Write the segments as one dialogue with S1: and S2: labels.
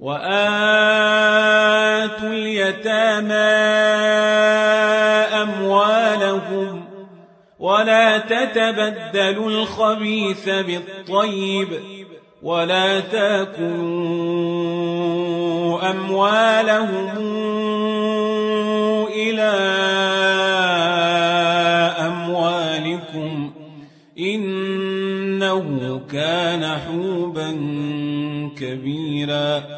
S1: وآتوا اليتامى أموالهم ولا تتبدلوا الخبيث بالطيب ولا تاكلوا أموالهم إلى أموالكم إنه كان حوبا كبيراً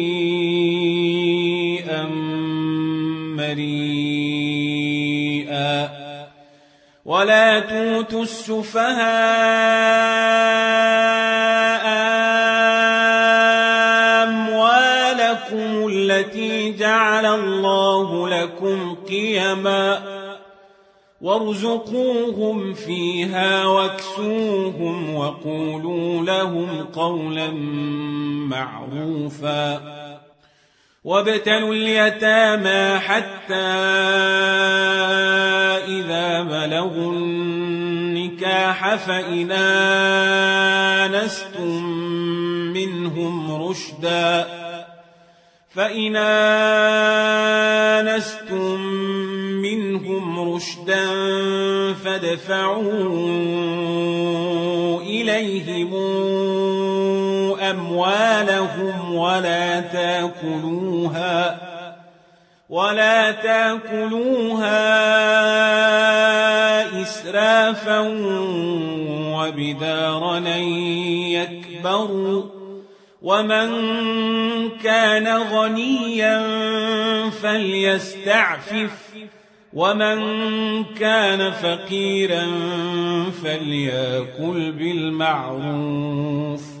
S1: ولا توتوا السفهاء أموالكم التي جعل الله لكم قيما وارزقوهم فيها واكسوهم وقولوا لهم قولا معروفا وابتلوا اليتامى حتى إذا بلغوا النكاح فإن آنستم منهم رشدا فإن آنستم منهم رشدا فادفعوا إليهم أموالهم ولا تاكلوها ولا تاكلوها إسرافا وبدارا يكبروا ومن كان غنيا فليستعفف ومن كان فقيرا فليأكل بالمعروف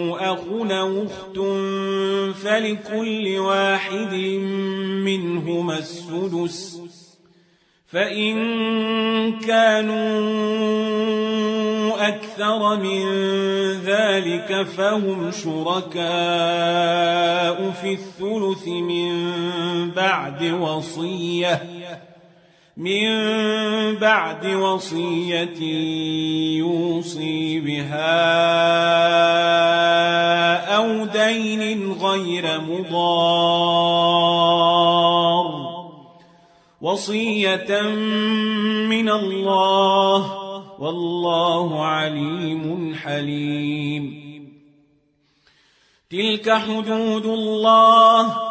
S1: أخ أخت فلكل واحد منهما السدس فإن كانوا أكثر من ذلك فهم شركاء في الثلث من بعد وصية من بعد وصية يوصي بها دين غير مضار وصية من الله والله عليم حليم تلك حدود الله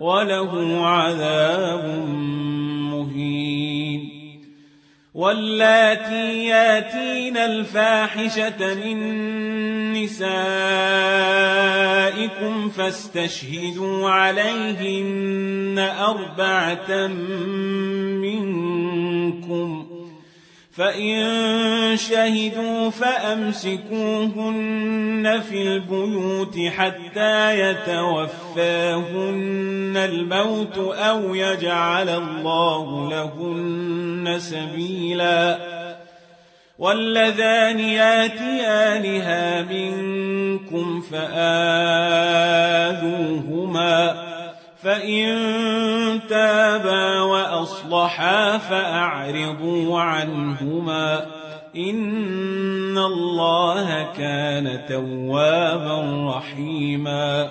S1: وله عذاب مهين واللاتي ياتين الفاحشة من نسائكم فاستشهدوا عليهن أربعة منكم ۖ فإن شهدوا فأمسكوهن في البيوت حتى يتوفاهن الموت أو يجعل الله لهن سبيلا واللذان ياتيانها منكم فآذوهما فإن تابا وأصلحا فأعرضوا عنهما إن الله كان توابا رحيماً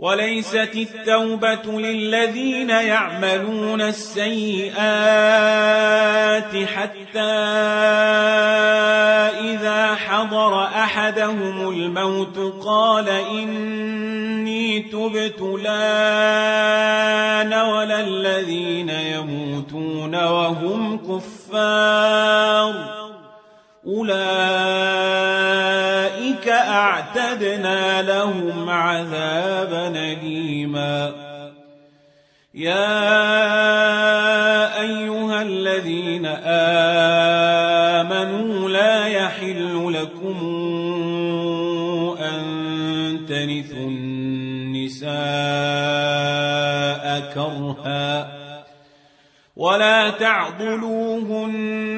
S1: وليست التوبة للذين يعملون السيئات حتى إذا حضر أحدهم الموت قال إني تبت لان ولا الذين يموتون وهم كفار أولئك وأعتدنا لهم عذابا أليما يا أيها الذين آمنوا لا يحل لكم أن تنثوا النساء كرها ولا تعضلوهن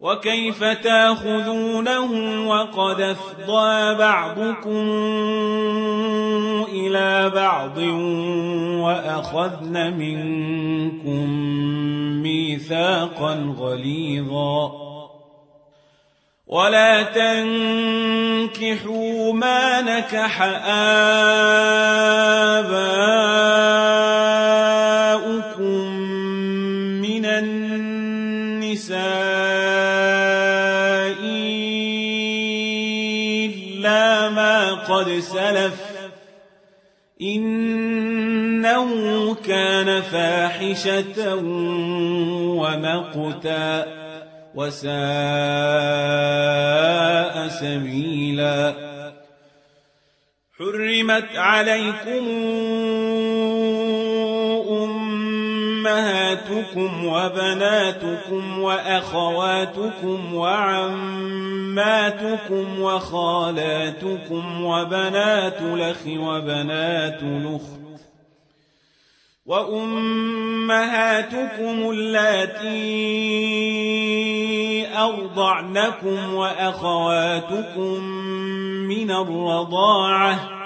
S1: وكيف تاخذونه وقد افضى بعضكم إلى بعض وأخذن منكم ميثاقا غليظا ولا تنكحوا ما نكح آباؤكم من النساء قد سلف إنه كان فاحشة ومقتا وساء سبيلا حرمت عليكم أمهاتكم وبناتكم وأخواتكم وعماتكم وخالاتكم وبنات لخ وبنات لخ وأمهاتكم اللاتي أرضعنكم وأخواتكم من الرضاعة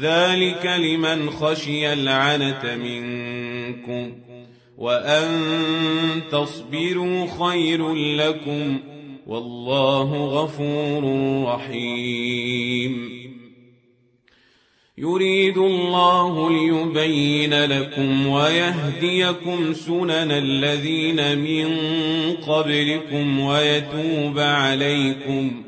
S1: ذلك لمن خشي العنت منكم وأن تصبروا خير لكم والله غفور رحيم يريد الله ليبين لكم ويهديكم سنن الذين من قبلكم ويتوب عليكم ۖ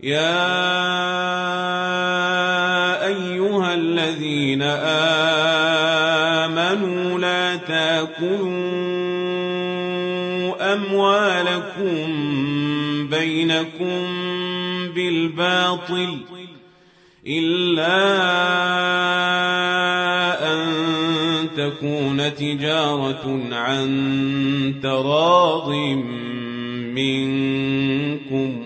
S1: يا أيها الذين آمنوا لا تاكلوا أموالكم بينكم بالباطل إلا أن تكون تجارة عن تراض منكم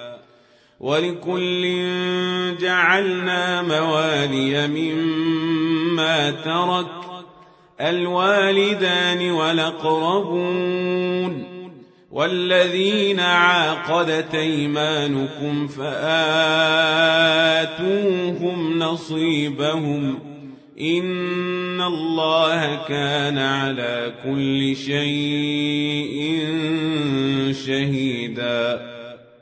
S1: ولكل جعلنا موالي مما ترك الوالدان والأقربون والذين عاقدت أيمانكم فآتوهم نصيبهم إن الله كان على كل شيء شهيداً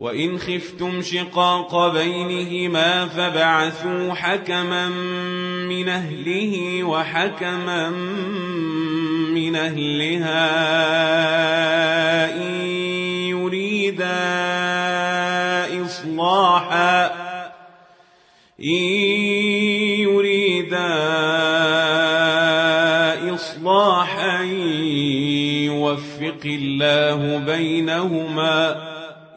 S1: وإن خفتم شقاق بينهما فبعثوا حكما من أهله وحكما من أهلها إن يريدا إصلاحا إن يريدا إصلاحا يوفق الله بينهما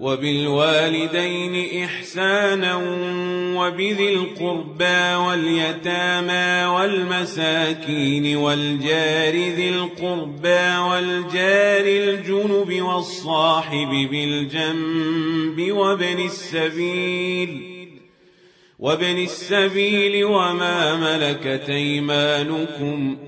S1: وبالوالدين إحسانا وبذي القربى واليتامى والمساكين والجار ذي القربى والجار الجنب والصاحب بالجنب وابن السبيل وابن السبيل وما ملكت أيمانكم ۖ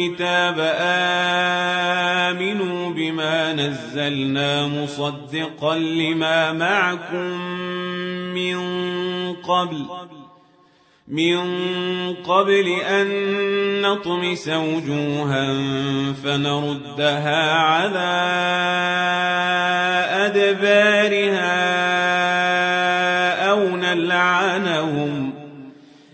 S1: الكتاب آمنوا بما نزلنا مصدقا لما معكم من قبل من قبل أن نطمس وجوها فنردها على أدبارها أو نلعنهم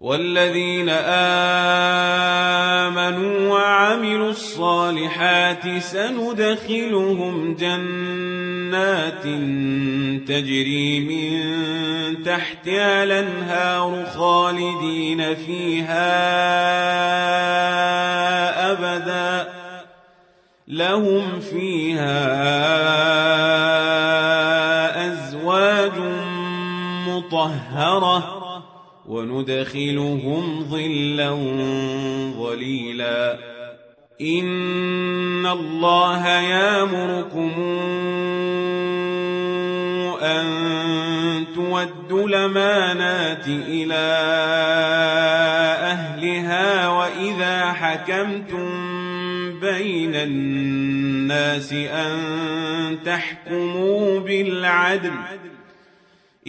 S1: والذين آمنوا وعملوا الصالحات سندخلهم جنات تجري من تحتها الأنهار خالدين فيها أبدا لهم فيها أزواج مطهره وندخلهم ظلا ظليلا إن الله يامركم أن تودوا الأمانات إلى أهلها وإذا حكمتم بين الناس أن تحكموا بالعدل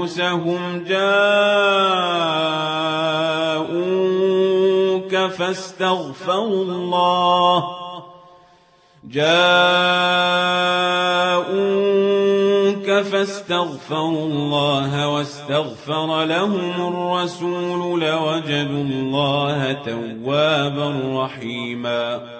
S1: أنفسهم جاءوك فاستغفروا الله جاءوك فاستغفروا الله واستغفر لهم الرسول لوجدوا الله توابا رحيماً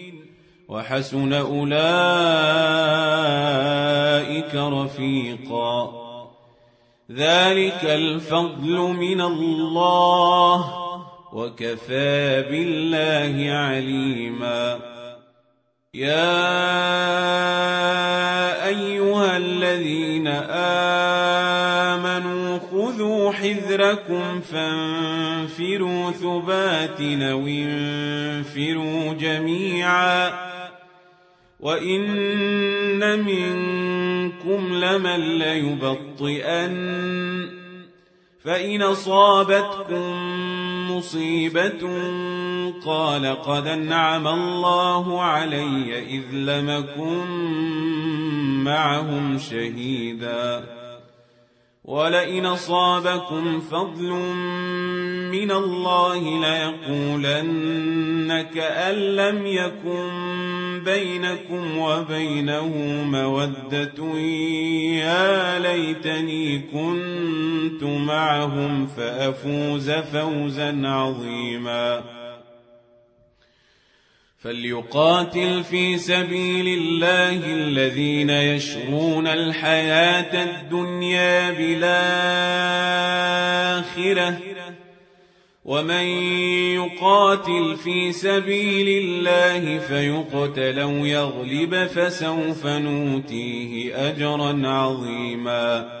S1: وحسن أولئك رفيقا ذلك الفضل من الله وكفى بالله عليما يا أيها الذين آمنوا خذوا حذركم فانفروا ثباتنا وانفروا جميعاً وإن منكم لمن ليبطئن فإن أصابتكم مصيبة قال قد أنعم الله علي إذ لمكن معهم شهيداً ولئن أصابكم فضل من الله ليقولن كأن لم يكن بينكم وبينه مودة يا ليتني كنت معهم فأفوز فوزا عظيماً فليقاتل في سبيل الله الذين يشرون الحياة الدنيا بالآخرة ومن يقاتل في سبيل الله فيقتل أو يغلب فسوف نوتيه أجرا عظيماً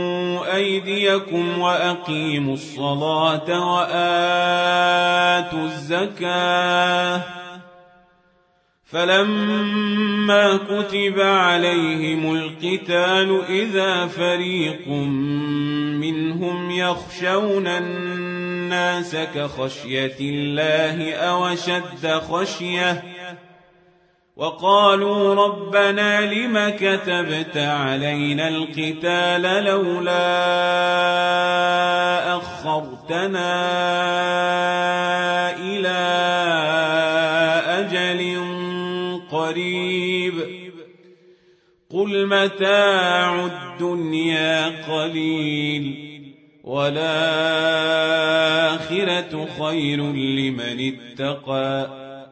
S1: أيديكم وأقيموا الصلاة وآتوا الزكاة فلما كتب عليهم القتال إذا فريق منهم يخشون الناس كخشية الله أو شد خشيه وقالوا ربنا لم كتبت علينا القتال لولا أخرتنا إلى أجل قريب قل متاع الدنيا قليل والآخرة خير لمن اتقى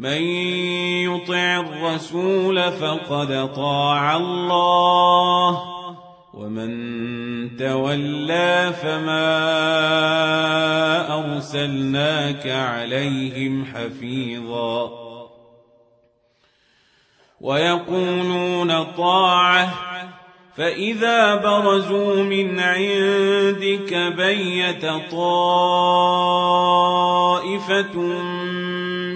S1: من يطع الرسول فقد طاع الله ومن تولى فما ارسلناك عليهم حفيظا ويقولون طاعه فاذا برزوا من عندك بيت طائفه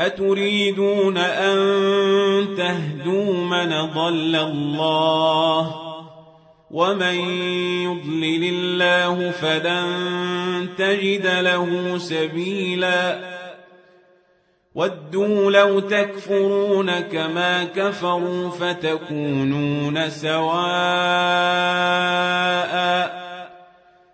S1: أتريدون أن تهدوا من ضل الله ومن يضلل الله فلن تجد له سبيلا ودوا لو تكفرون كما كفروا فتكونون سواءً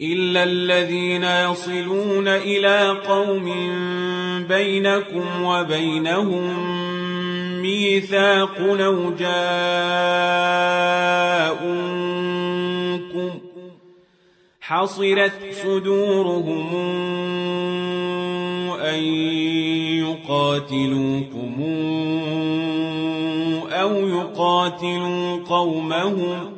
S1: إلا الذين يصلون إلى قوم بينكم وبينهم ميثاق لو جاءوكم حصرت صدورهم أن يقاتلوكم أو يقاتلوا قومهم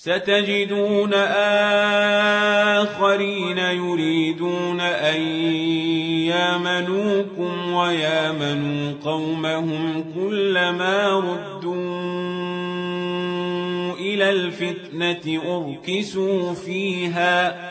S1: ستجدون آخرين يريدون أن يامنوكم ويامنوا قومهم كلما ردوا إلى الفتنة أركسوا فيها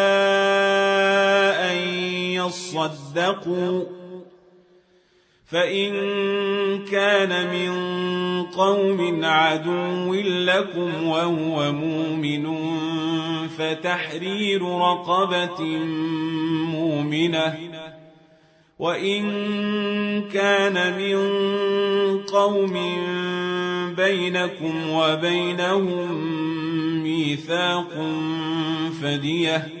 S1: وصدقوا فإن كان من قوم عدو لكم وهو مؤمن فتحرير رقبة مؤمنة وإن كان من قوم بينكم وبينهم ميثاق فديه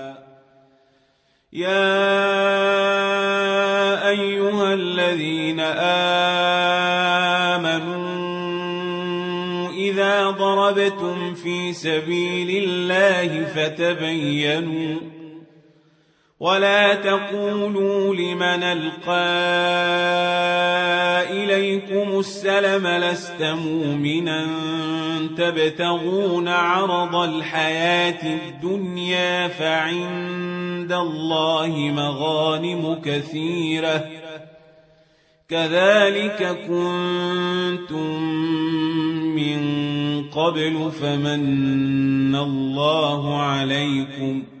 S1: يا أيها الذين آمنوا إذا ضربتم في سبيل الله فتبينوا ولا تقولوا لمن القى اليكم السلم لست مؤمنا تبتغون عرض الحياه الدنيا فعند الله مغانم كثيره كذلك كنتم من قبل فمن الله عليكم ۖ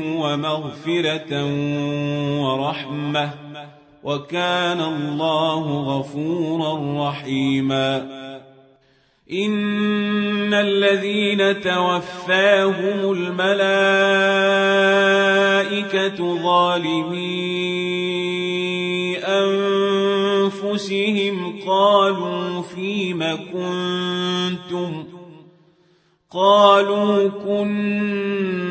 S1: ومغفرة ورحمة وكان الله غفورا رحيما إن الذين توفاهم الملائكة ظالمي أنفسهم قالوا فيم كنتم قالوا كنتم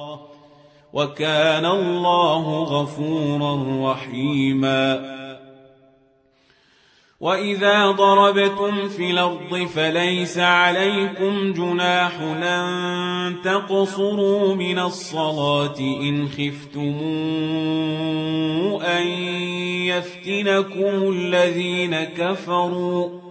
S1: وكان الله غفورا رحيما وإذا ضربتم في الأرض فليس عليكم جناح أن تقصروا من الصلاة إن خفتموا أن يفتنكم الذين كفروا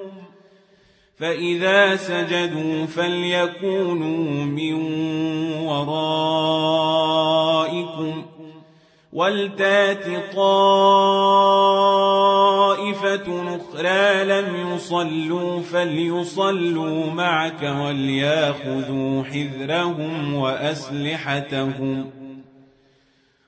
S1: فإذا سجدوا فليكونوا من ورائكم ولتات طائفة أخرى لم يصلوا فليصلوا معك ولياخذوا حذرهم وأسلحتهم ۖ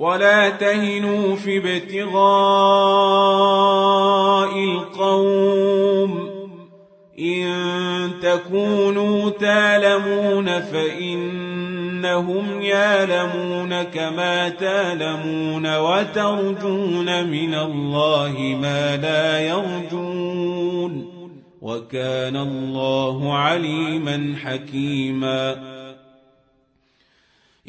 S1: ولا تهنوا في ابتغاء القوم إن تكونوا تالمون فإنهم يالمون كما تالمون وترجون من الله ما لا يرجون وكان الله عليما حكيما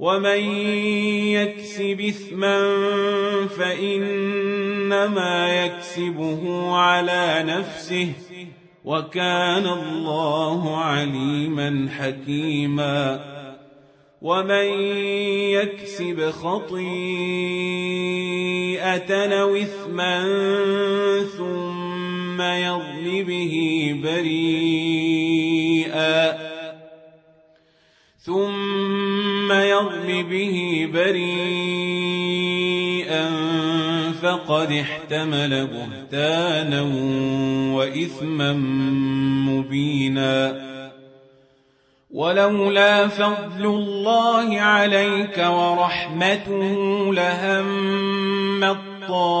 S1: ومن يكسب اثما فانما يكسبه على نفسه وكان الله عليما حكيما ومن يكسب خطيئه او اثما ثم يظل به بريئا ثم الأرض به بريئا فقد احتمل بهتانا وإثما مبينا ولولا فضل الله عليك ورحمته لهم الطائفة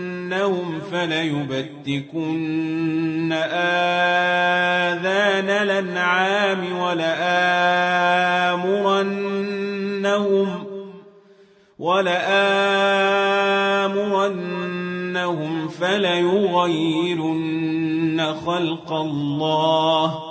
S1: لهم فليبتكن آذان الأنعام ولآمرنهم ولآمرنهم فليغيرن خلق الله ۖ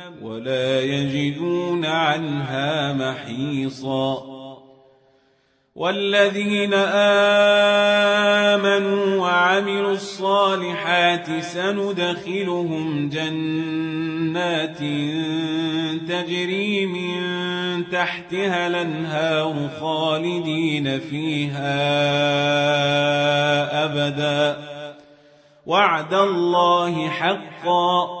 S1: ولا يجدون عنها محيصا والذين آمنوا وعملوا الصالحات سندخلهم جنات تجري من تحتها الأنهار خالدين فيها أبدا وعد الله حقا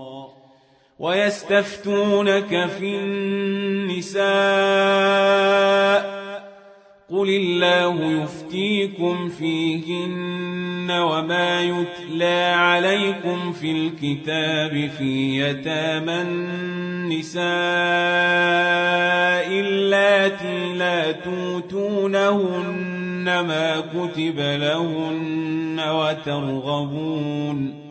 S1: ويستفتونك في النساء قل الله يفتيكم فيهن وما يتلى عليكم في الكتاب في يتامى النساء اللاتي لا توتونهن ما كتب لهن وترغبون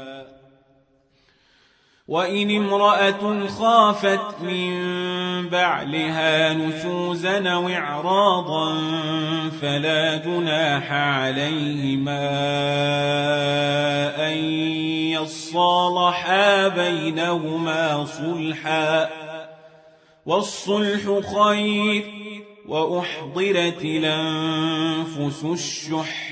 S1: وإن امرأة خافت من بعلها نشوزا وإعراضا فلا جناح عليهما أن يصالحا بينهما صلحا والصلح خير وأحضرت الأنفس الشح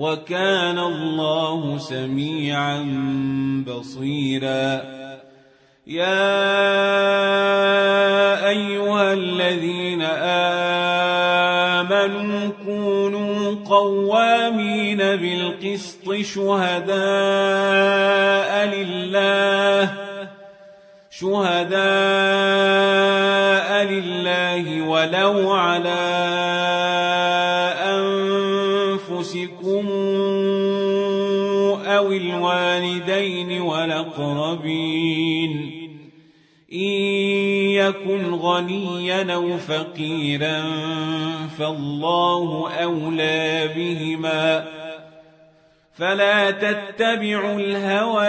S1: وكان الله سميعا بصيرا يا أيها الذين آمنوا كونوا قوامين بالقسط شهداء لله شهداء لله ولو على المقربين إن يكن غنيا أو فقيرا فالله أولى بهما فلا تتبعوا الهوى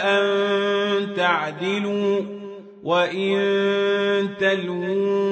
S1: أن تعدلوا وإن تلووا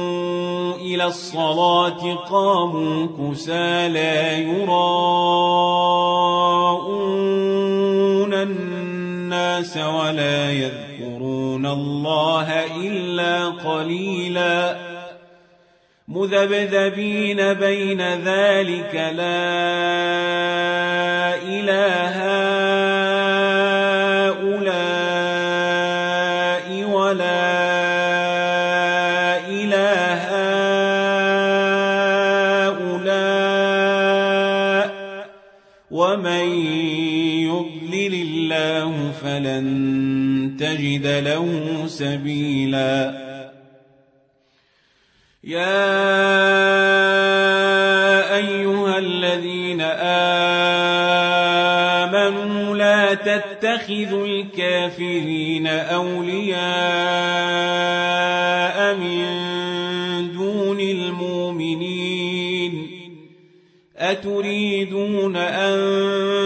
S1: إلى الصلاة قاموا كسى لا يراءون الناس ولا يذكرون الله إلا قليلا مذبذبين بين ذلك لا إله إلا نجد له سبيلا يا أيها الذين آمنوا لا تتخذوا الكافرين أولياء من دون المؤمنين أتريدون أن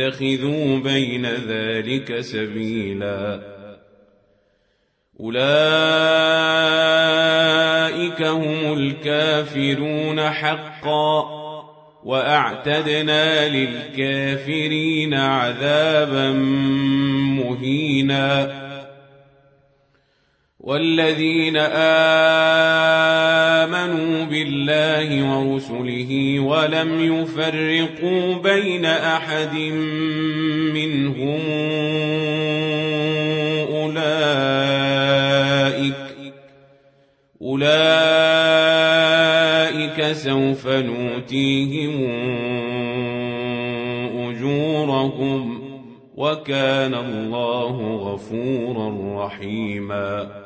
S1: اتخذوا بين ذلك سبيلا أولئك هم الكافرون حقا وأعتدنا للكافرين عذابا مهيناً والذين آمنوا بالله ورسله ولم يفرقوا بين أحد منهم أولئك أولئك سوف نؤتيهم أجورهم وكان الله غفورا رحيماً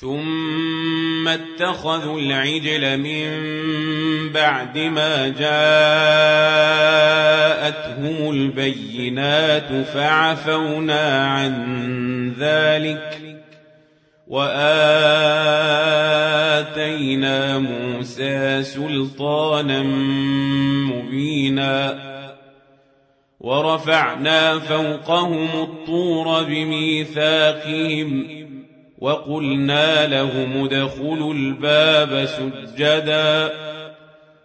S1: ثم اتخذوا العجل من بعد ما جاءتهم البينات فعفونا عن ذلك واتينا موسى سلطانا مبينا ورفعنا فوقهم الطور بميثاقهم وقلنا لهم ادخلوا الباب سجدا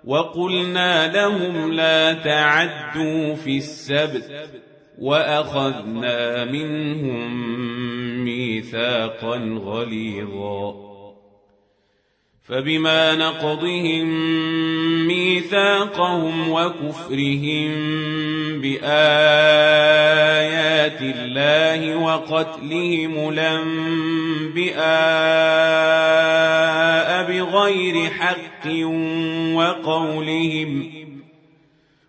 S1: وقلنا لهم لا تعدوا في السبت وأخذنا منهم ميثاقا غليظا فبما نقضهم ميثاقهم وكفرهم بآيات الله وقتلهم الأنبياء بغير حق وقولهم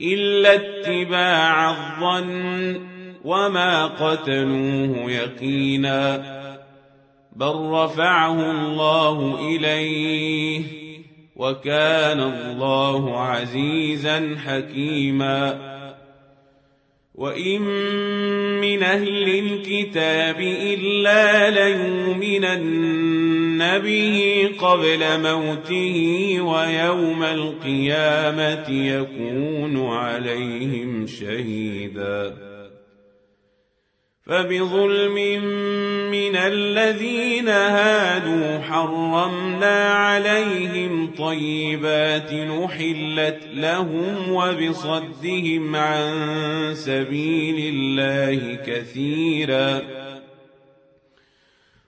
S1: إلا اتباع الظن وما قتلوه يقينا بل رفعه الله إليه وكان الله عزيزا حكيما وإن من أهل الكتاب إلا ليؤمنن به قبل موته ويوم القيامة يكون عليهم شهيدا فبظلم من الذين هادوا حرمنا عليهم طيبات نحلت لهم وبصدهم عن سبيل الله كثيراً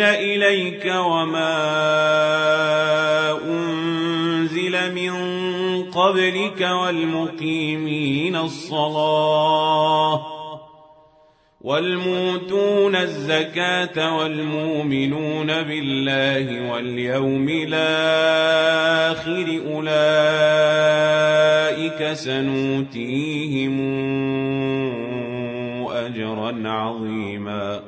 S1: أنزل إليك وما أنزل من قبلك والمقيمين الصلاة والموتون الزكاة والمؤمنون بالله واليوم الآخر أولئك سنوتيهم أجرا عظيماً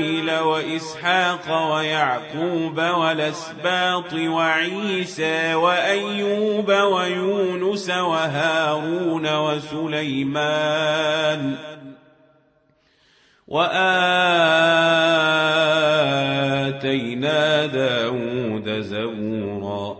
S1: وإسماعيل وإسحاق ويعقوب ولسباط وعيسى وأيوب ويونس وهارون وسليمان وآتينا داود زبورا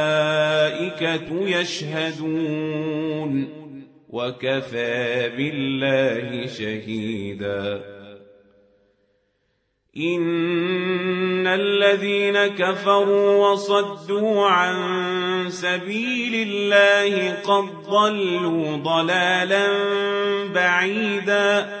S1: الْمَلَائِكَةُ يَشْهَدُونَ وَكَفَى بِاللَّهِ شَهِيدًا إِنَّ الَّذِينَ كَفَرُوا وَصَدُّوا عَن سَبِيلِ اللَّهِ قَدْ ضَلُّوا ضَلَالًا بَعِيدًا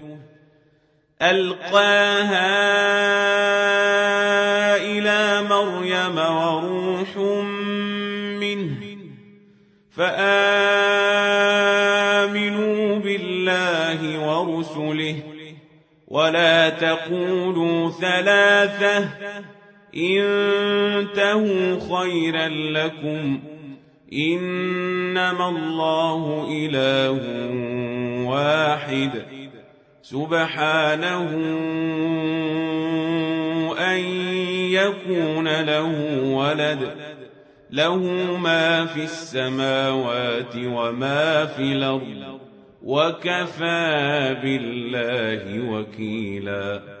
S1: ألقاها إلى مريم وروح منه فآمنوا بالله ورسله ولا تقولوا ثلاثة إنتهوا خيرا لكم إنما الله إله واحد سبحانه أن يكون له ولد له ما في السماوات وما في الأرض وكفى بالله وكيلاً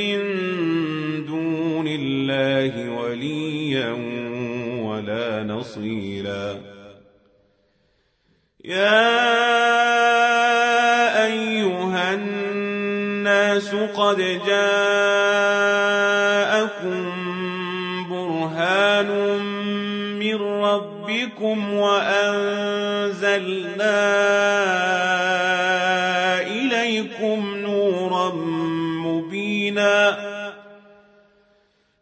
S1: من دون الله وليا ولا نصيرا يا أيها الناس قد جاءكم برهان من ربكم وأنزلنا